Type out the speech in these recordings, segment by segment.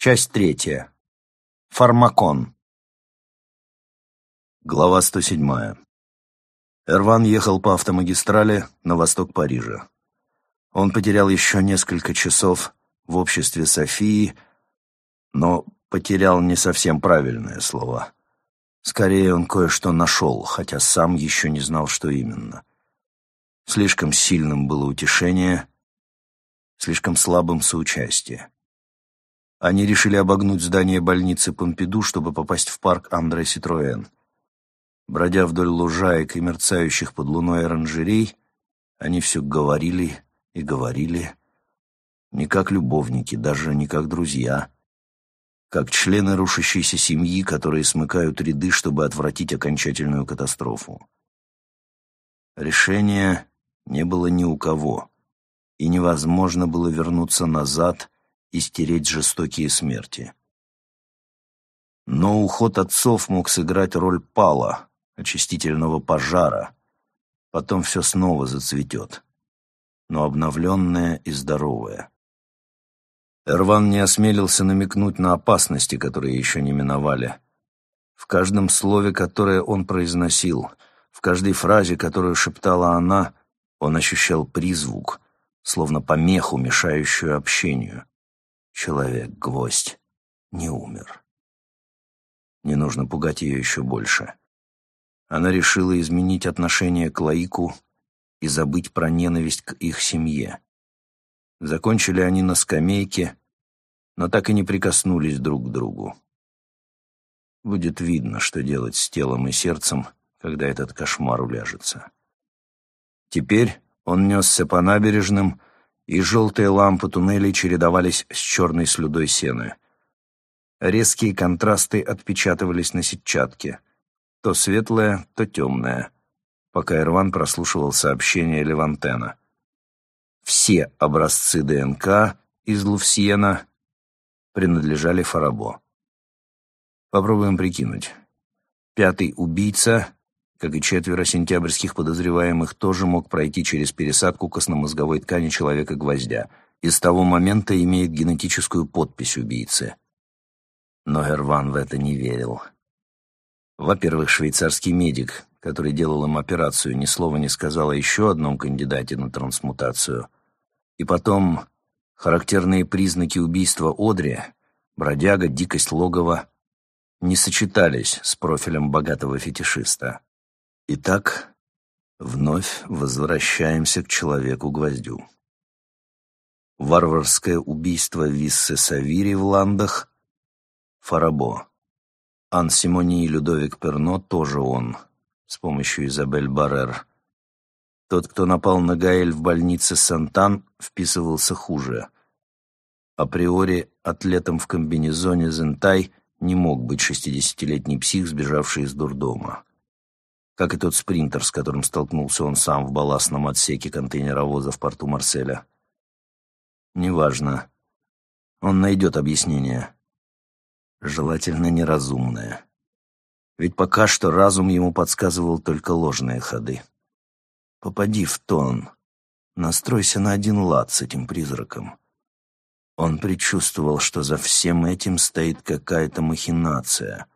Часть третья. Фармакон. Глава 107. Эрван ехал по автомагистрали на восток Парижа. Он потерял еще несколько часов в обществе Софии, но потерял не совсем правильное слово. Скорее, он кое-что нашел, хотя сам еще не знал, что именно. Слишком сильным было утешение, слишком слабым соучастие. Они решили обогнуть здание больницы Помпиду, чтобы попасть в парк Андре Ситроэн. Бродя вдоль лужаек и мерцающих под луной оранжерей, они все говорили и говорили, не как любовники, даже не как друзья, как члены рушащейся семьи, которые смыкают ряды, чтобы отвратить окончательную катастрофу. Решения не было ни у кого, и невозможно было вернуться назад и стереть жестокие смерти. Но уход отцов мог сыграть роль пала, очистительного пожара. Потом все снова зацветет, но обновленное и здоровое. Эрван не осмелился намекнуть на опасности, которые еще не миновали. В каждом слове, которое он произносил, в каждой фразе, которую шептала она, он ощущал призвук, словно помеху, мешающую общению. Человек-гвоздь не умер. Не нужно пугать ее еще больше. Она решила изменить отношение к Лаику и забыть про ненависть к их семье. Закончили они на скамейке, но так и не прикоснулись друг к другу. Будет видно, что делать с телом и сердцем, когда этот кошмар уляжется. Теперь он несся по набережным, и желтые лампы туннелей чередовались с черной слюдой сены. Резкие контрасты отпечатывались на сетчатке. То светлое, то темное, пока Ирван прослушивал сообщение Левантена. Все образцы ДНК из Лувсиена принадлежали Фарабо. Попробуем прикинуть. Пятый убийца как и четверо сентябрьских подозреваемых, тоже мог пройти через пересадку костномозговой ткани человека-гвоздя и с того момента имеет генетическую подпись убийцы. Но Эрван в это не верил. Во-первых, швейцарский медик, который делал им операцию, ни слова не сказал о еще одном кандидате на трансмутацию. И потом, характерные признаки убийства Одри, бродяга, дикость логова, не сочетались с профилем богатого фетишиста. Итак, вновь возвращаемся к человеку-гвоздю. Варварское убийство Виссы Савири в Ландах — Фарабо. Ан Симони и Людовик Перно — тоже он, с помощью Изабель Баррер. Тот, кто напал на Гаэль в больнице Сантан, вписывался хуже. Априори атлетом в комбинезоне Зентай не мог быть шестидесятилетний псих, сбежавший из дурдома как и тот спринтер, с которым столкнулся он сам в балластном отсеке контейнеровоза в порту Марселя. Неважно. Он найдет объяснение. Желательно неразумное. Ведь пока что разум ему подсказывал только ложные ходы. Попади в тон. Настройся на один лад с этим призраком. Он предчувствовал, что за всем этим стоит какая-то махинация,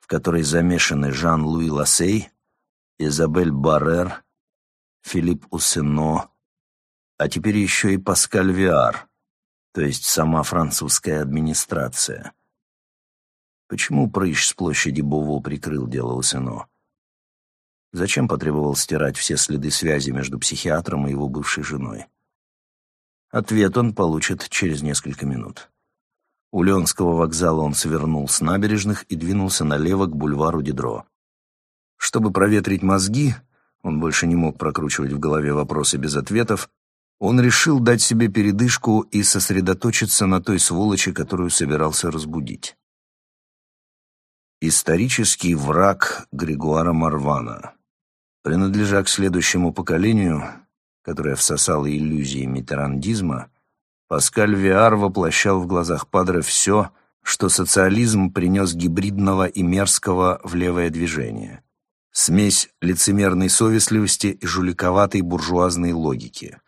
в которой замешаны Жан-Луи Лассей, Изабель Баррер, Филипп Усено, а теперь еще и Паскаль Виар, то есть сама французская администрация. Почему прыщ с площади Бово прикрыл дело Усено? Зачем потребовал стирать все следы связи между психиатром и его бывшей женой? Ответ он получит через несколько минут. У Леонского вокзала он свернул с набережных и двинулся налево к бульвару Дидро. Чтобы проветрить мозги, он больше не мог прокручивать в голове вопросы без ответов, он решил дать себе передышку и сосредоточиться на той сволочи, которую собирался разбудить. Исторический враг Григуара Марвана. Принадлежа к следующему поколению, которое всосало иллюзии митерандизма, Паскаль Виар воплощал в глазах Падре все, что социализм принес гибридного и мерзкого в левое движение — смесь лицемерной совестливости и жуликоватой буржуазной логики.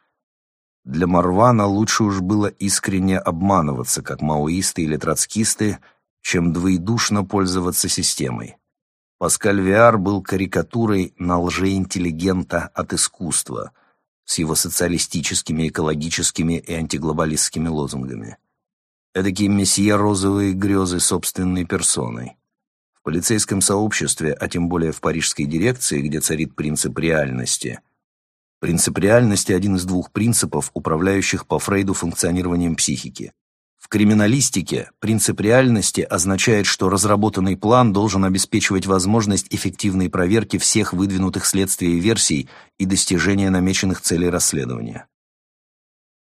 Для Марвана лучше уж было искренне обманываться, как маоисты или троцкисты, чем двоедушно пользоваться системой. Паскаль Виар был карикатурой на лжеинтеллигента от искусства с его социалистическими, экологическими и антиглобалистскими лозунгами. Эдакие месье розовые грезы собственной персоной. В полицейском сообществе, а тем более в парижской дирекции, где царит принцип реальности. Принцип реальности – один из двух принципов, управляющих по Фрейду функционированием психики. В криминалистике принцип реальности означает, что разработанный план должен обеспечивать возможность эффективной проверки всех выдвинутых следствий версий и достижения намеченных целей расследования.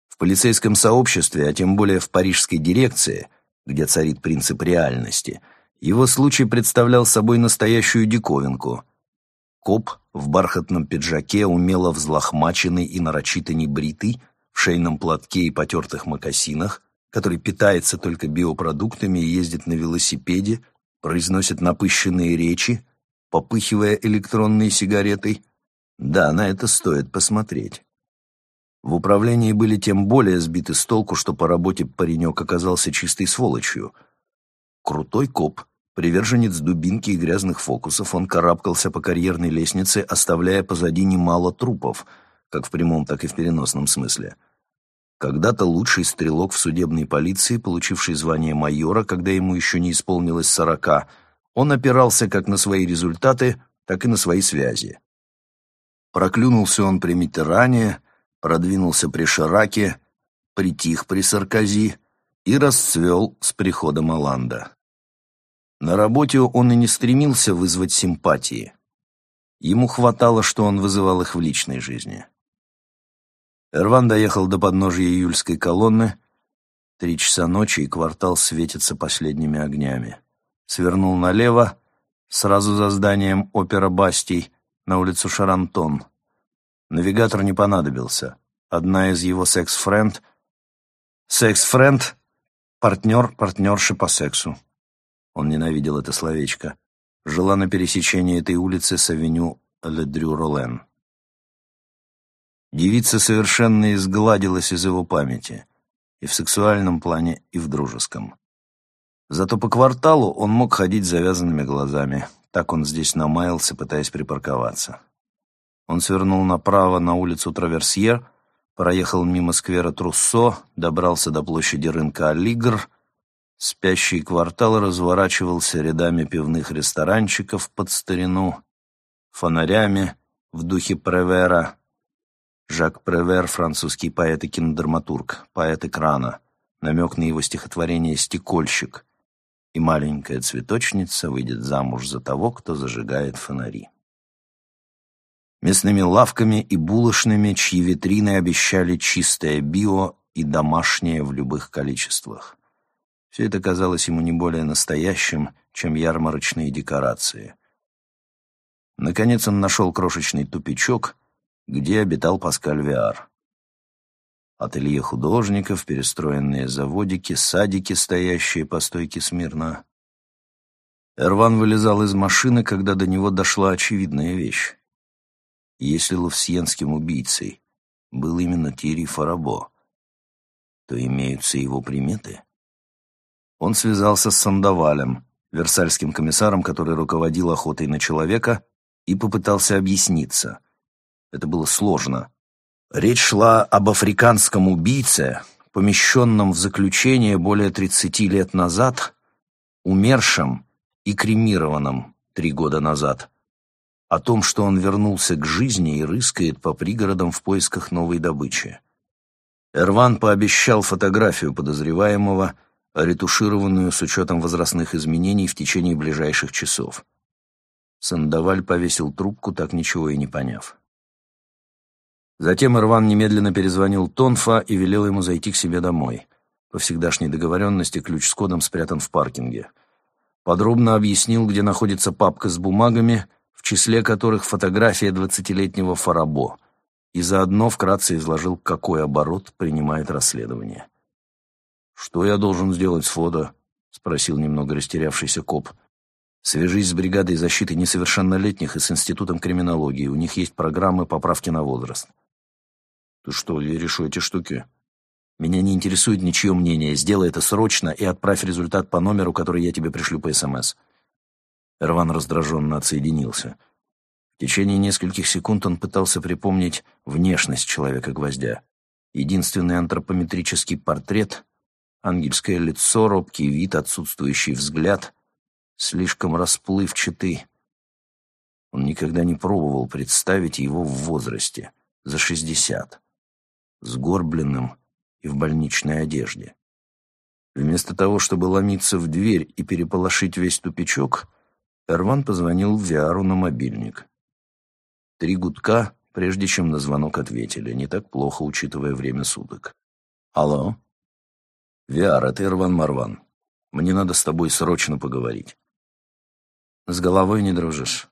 В полицейском сообществе, а тем более в парижской дирекции, где царит принцип реальности, его случай представлял собой настоящую диковинку. Коп в бархатном пиджаке, умело взлохмаченный и нарочито небритый, в шейном платке и потертых мокасинах, который питается только биопродуктами и ездит на велосипеде, произносит напыщенные речи, попыхивая электронной сигаретой. Да, на это стоит посмотреть. В управлении были тем более сбиты с толку, что по работе паренек оказался чистой сволочью. Крутой коп, приверженец дубинки и грязных фокусов, он карабкался по карьерной лестнице, оставляя позади немало трупов, как в прямом, так и в переносном смысле — когда-то лучший стрелок в судебной полиции, получивший звание майора, когда ему еще не исполнилось сорока, он опирался как на свои результаты, так и на свои связи. Проклюнулся он при Митеране, продвинулся при Шираке, притих при Саркози и расцвел с приходом Оланда. На работе он и не стремился вызвать симпатии. Ему хватало, что он вызывал их в личной жизни. Эрван доехал до подножия июльской колонны. Три часа ночи, и квартал светится последними огнями. Свернул налево, сразу за зданием опера Бастий, на улицу Шарантон. Навигатор не понадобился. Одна из его секс-френд... Секс-френд — партнер, партнерши по сексу. Он ненавидел это словечко. Жила на пересечении этой улицы с авеню Ледрю-Ролен. Девица совершенно изгладилась из его памяти, и в сексуальном плане, и в дружеском. Зато по кварталу он мог ходить завязанными глазами. Так он здесь намаялся, пытаясь припарковаться. Он свернул направо на улицу Траверсьер, проехал мимо сквера Труссо, добрался до площади рынка Алигр. Спящий квартал разворачивался рядами пивных ресторанчиков под старину, фонарями в духе Превера, Жак Превер, французский поэт и кинодраматург, поэт экрана, намек на его стихотворение «Стекольщик», и маленькая цветочница выйдет замуж за того, кто зажигает фонари. Мясными лавками и булочными, чьи витрины обещали чистое био и домашнее в любых количествах. Все это казалось ему не более настоящим, чем ярмарочные декорации. Наконец он нашел крошечный тупичок — где обитал Паскаль Виар. Ателье художников, перестроенные заводики, садики, стоящие по стойке смирно. Эрван вылезал из машины, когда до него дошла очевидная вещь. Если ловсьенским убийцей был именно Тири Фарабо, то имеются его приметы. Он связался с Сандавалем, версальским комиссаром, который руководил охотой на человека, и попытался объясниться — это было сложно. Речь шла об африканском убийце, помещенном в заключение более 30 лет назад, умершем и кремированном три года назад. О том, что он вернулся к жизни и рыскает по пригородам в поисках новой добычи. Эрван пообещал фотографию подозреваемого, ретушированную с учетом возрастных изменений в течение ближайших часов. Сандаваль повесил трубку, так ничего и не поняв. Затем Ирван немедленно перезвонил Тонфа и велел ему зайти к себе домой. По всегдашней договоренности ключ с кодом спрятан в паркинге. Подробно объяснил, где находится папка с бумагами, в числе которых фотография двадцатилетнего Фарабо, и заодно вкратце изложил, какой оборот принимает расследование. «Что я должен сделать с фото?» — спросил немного растерявшийся коп. «Свяжись с бригадой защиты несовершеннолетних и с Институтом криминологии. У них есть программы поправки на возраст». Ты что, веришь в эти штуки? Меня не интересует ничье мнение. Сделай это срочно и отправь результат по номеру, который я тебе пришлю по СМС. Эрван раздраженно отсоединился. В течение нескольких секунд он пытался припомнить внешность человека-гвоздя. Единственный антропометрический портрет — ангельское лицо, робкий вид, отсутствующий взгляд, слишком расплывчатый. Он никогда не пробовал представить его в возрасте, за шестьдесят, сгорбленным и в больничной одежде. Вместо того, чтобы ломиться в дверь и переполошить весь тупичок, Эрван позвонил Виару на мобильник. Три гудка, прежде чем на звонок ответили. Не так плохо, учитывая время суток. «Алло?» «Виар, это Эрван Марван. Мне надо с тобой срочно поговорить». «С головой не дружишь?»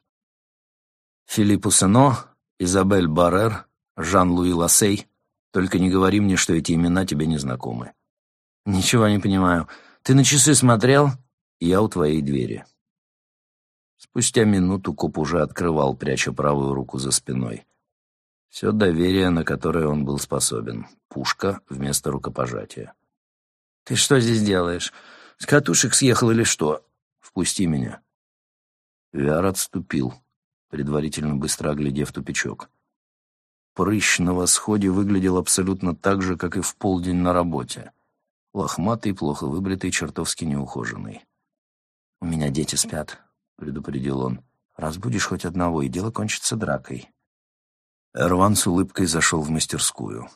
«Филипп Усено, Изабель Баррер, Жан-Луи Лассей. Только не говори мне, что эти имена тебе не знакомы». «Ничего не понимаю. Ты на часы смотрел?» «Я у твоей двери». Спустя минуту коп уже открывал, пряча правую руку за спиной. Все доверие, на которое он был способен. Пушка вместо рукопожатия. «Ты что здесь делаешь? С катушек съехал или что? Впусти меня». Виар отступил, предварительно быстро оглядев тупичок. Прыщ на восходе выглядел абсолютно так же, как и в полдень на работе. Лохматый, плохо выбритый, чертовски неухоженный. «У меня дети спят», — предупредил он. «Разбудишь хоть одного, и дело кончится дракой». Эрван с улыбкой зашел в мастерскую.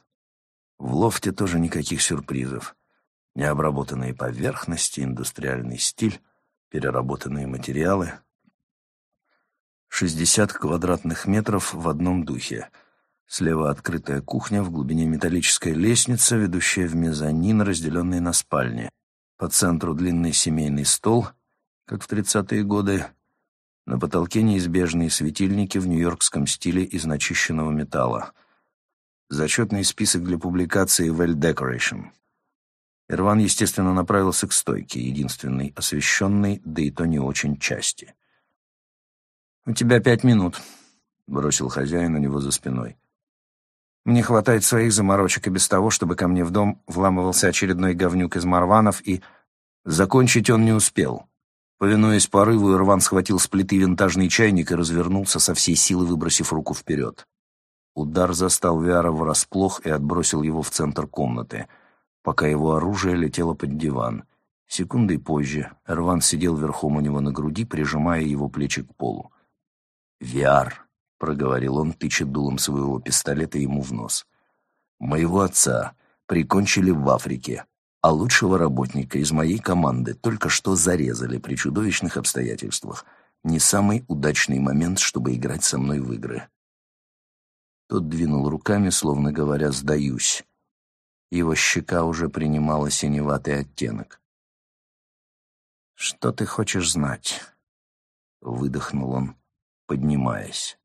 В лофте тоже никаких сюрпризов. Необработанные поверхности, индустриальный стиль, переработанные материалы. Шестьдесят квадратных метров в одном духе — Слева открытая кухня, в глубине металлическая лестница, ведущая в мезонин, разделенный на спальни. По центру длинный семейный стол, как в тридцатые годы. На потолке неизбежные светильники в нью-йоркском стиле из начищенного металла. Зачетный список для публикации в Well Decoration. Ирван, естественно, направился к стойке, единственной освещенной, да и то не очень части. «У тебя пять минут», — бросил хозяин у него за спиной. Мне хватает своих заморочек и без того, чтобы ко мне в дом вламывался очередной говнюк из Марванов, и... Закончить он не успел. Повинуясь порыву, Ирван схватил с плиты винтажный чайник и развернулся со всей силы, выбросив руку вперед. Удар застал Виара врасплох и отбросил его в центр комнаты, пока его оружие летело под диван. Секундой позже Эрван сидел верхом у него на груди, прижимая его плечи к полу. «Виар!» проговорил он, тыча дулом своего пистолета ему в нос. «Моего отца прикончили в Африке, а лучшего работника из моей команды только что зарезали при чудовищных обстоятельствах. Не самый удачный момент, чтобы играть со мной в игры». Тот двинул руками, словно говоря «сдаюсь». Его щека уже принимала синеватый оттенок. «Что ты хочешь знать?» — выдохнул он, поднимаясь.